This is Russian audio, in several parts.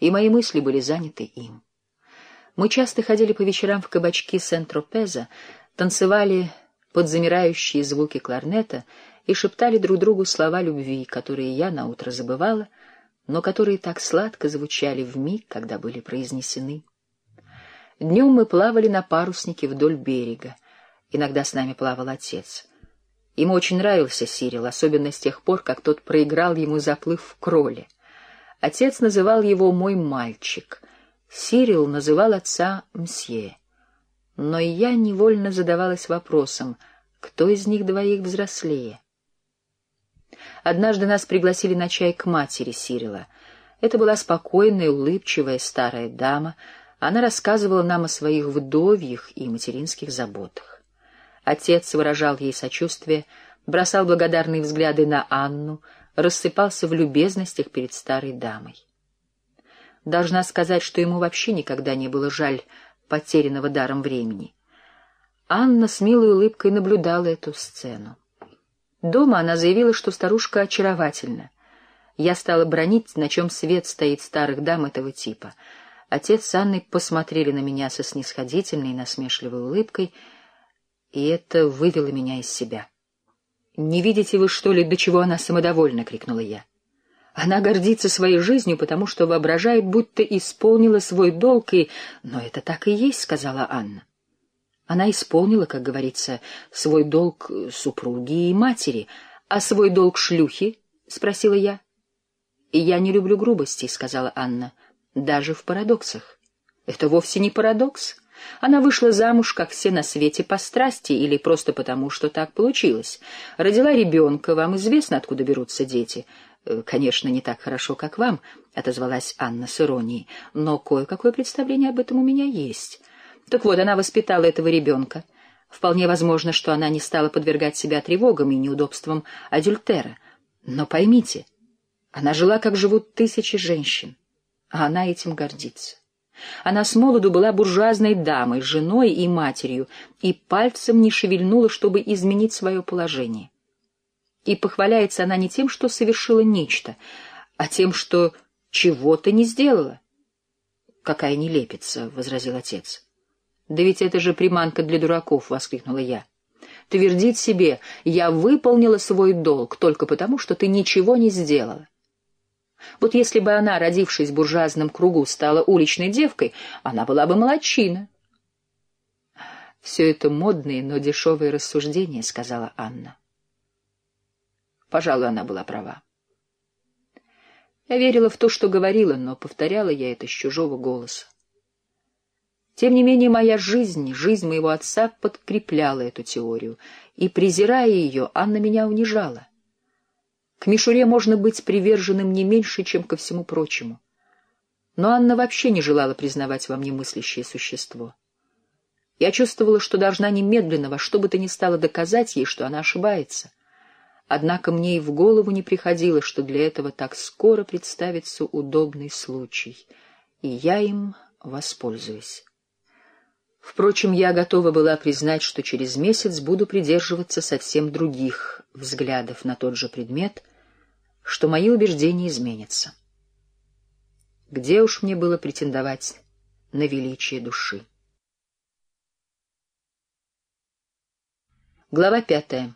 и мои мысли были заняты им. Мы часто ходили по вечерам в кабачки Сент-Тропеза, танцевали под замирающие звуки кларнета и шептали друг другу слова любви, которые я наутро забывала, но которые так сладко звучали в миг, когда были произнесены. Днем мы плавали на паруснике вдоль берега. Иногда с нами плавал отец. Ему очень нравился Сирил, особенно с тех пор, как тот проиграл ему заплыв в кроле. Отец называл его «мой мальчик». Сирил называл отца «мсье». Но я невольно задавалась вопросом, кто из них двоих взрослее. Однажды нас пригласили на чай к матери Сирила. Это была спокойная, улыбчивая старая дама. Она рассказывала нам о своих вдовьях и материнских заботах. Отец выражал ей сочувствие, бросал благодарные взгляды на Анну, рассыпался в любезностях перед старой дамой. Должна сказать, что ему вообще никогда не было жаль потерянного даром времени. Анна с милой улыбкой наблюдала эту сцену. Дома она заявила, что старушка очаровательна. Я стала бронить, на чем свет стоит старых дам этого типа. Отец с Анной посмотрели на меня со снисходительной и насмешливой улыбкой, и это вывело меня из себя. «Не видите вы, что ли, до чего она самодовольна?» — крикнула я. Она гордится своей жизнью, потому что воображает, будто исполнила свой долг, и... Но это так и есть, — сказала Анна. Она исполнила, как говорится, свой долг супруги и матери, а свой долг шлюхи, — спросила я. Я не люблю грубостей, — сказала Анна, — даже в парадоксах. Это вовсе не парадокс. Она вышла замуж, как все на свете, по страсти или просто потому, что так получилось. Родила ребенка, вам известно, откуда берутся дети — Э, «Конечно, не так хорошо, как вам», — отозвалась Анна с иронией, «но кое-какое представление об этом у меня есть. Так вот, она воспитала этого ребенка. Вполне возможно, что она не стала подвергать себя тревогам и неудобствам адюльтера. Но поймите, она жила, как живут тысячи женщин, а она этим гордится. Она с молоду была буржуазной дамой, женой и матерью, и пальцем не шевельнула, чтобы изменить свое положение. И похваляется она не тем, что совершила нечто, а тем, что чего-то не сделала. «Какая нелепица!» — возразил отец. «Да ведь это же приманка для дураков!» — воскликнула я. «Твердить себе, я выполнила свой долг только потому, что ты ничего не сделала. Вот если бы она, родившись в буржуазном кругу, стала уличной девкой, она была бы молодчина». «Все это модные, но дешевые рассуждения», — сказала Анна. Пожалуй, она была права. Я верила в то, что говорила, но повторяла я это с чужого голоса. Тем не менее, моя жизнь, жизнь моего отца подкрепляла эту теорию, и, презирая ее, Анна меня унижала. К мишуре можно быть приверженным не меньше, чем ко всему прочему. Но Анна вообще не желала признавать во мне мыслящее существо. Я чувствовала, что должна немедленно во что бы то ни стало доказать ей, что она ошибается. Однако мне и в голову не приходило, что для этого так скоро представится удобный случай, и я им воспользуюсь. Впрочем, я готова была признать, что через месяц буду придерживаться совсем других взглядов на тот же предмет, что мои убеждения изменятся. Где уж мне было претендовать на величие души? Глава пятая.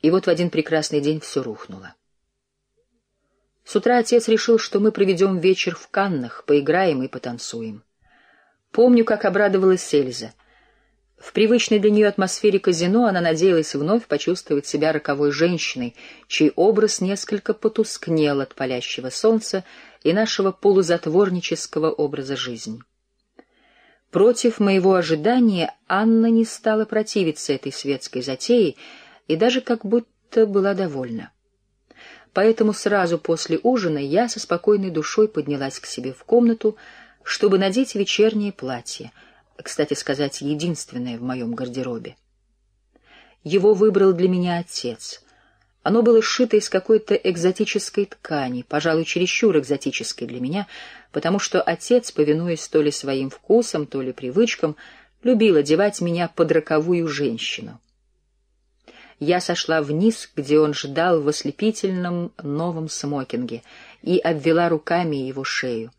И вот в один прекрасный день все рухнуло. С утра отец решил, что мы проведем вечер в Каннах, поиграем и потанцуем. Помню, как обрадовалась Эльза. В привычной для нее атмосфере казино она надеялась вновь почувствовать себя роковой женщиной, чей образ несколько потускнел от палящего солнца и нашего полузатворнического образа жизни. Против моего ожидания Анна не стала противиться этой светской затее, и даже как будто была довольна. Поэтому сразу после ужина я со спокойной душой поднялась к себе в комнату, чтобы надеть вечернее платье, кстати сказать, единственное в моем гардеробе. Его выбрал для меня отец. Оно было сшито из какой-то экзотической ткани, пожалуй, чересчур экзотической для меня, потому что отец, повинуясь то ли своим вкусам, то ли привычкам, любил одевать меня под роковую женщину я сошла вниз, где он ждал в ослепительном новом смокинге, и обвела руками его шею.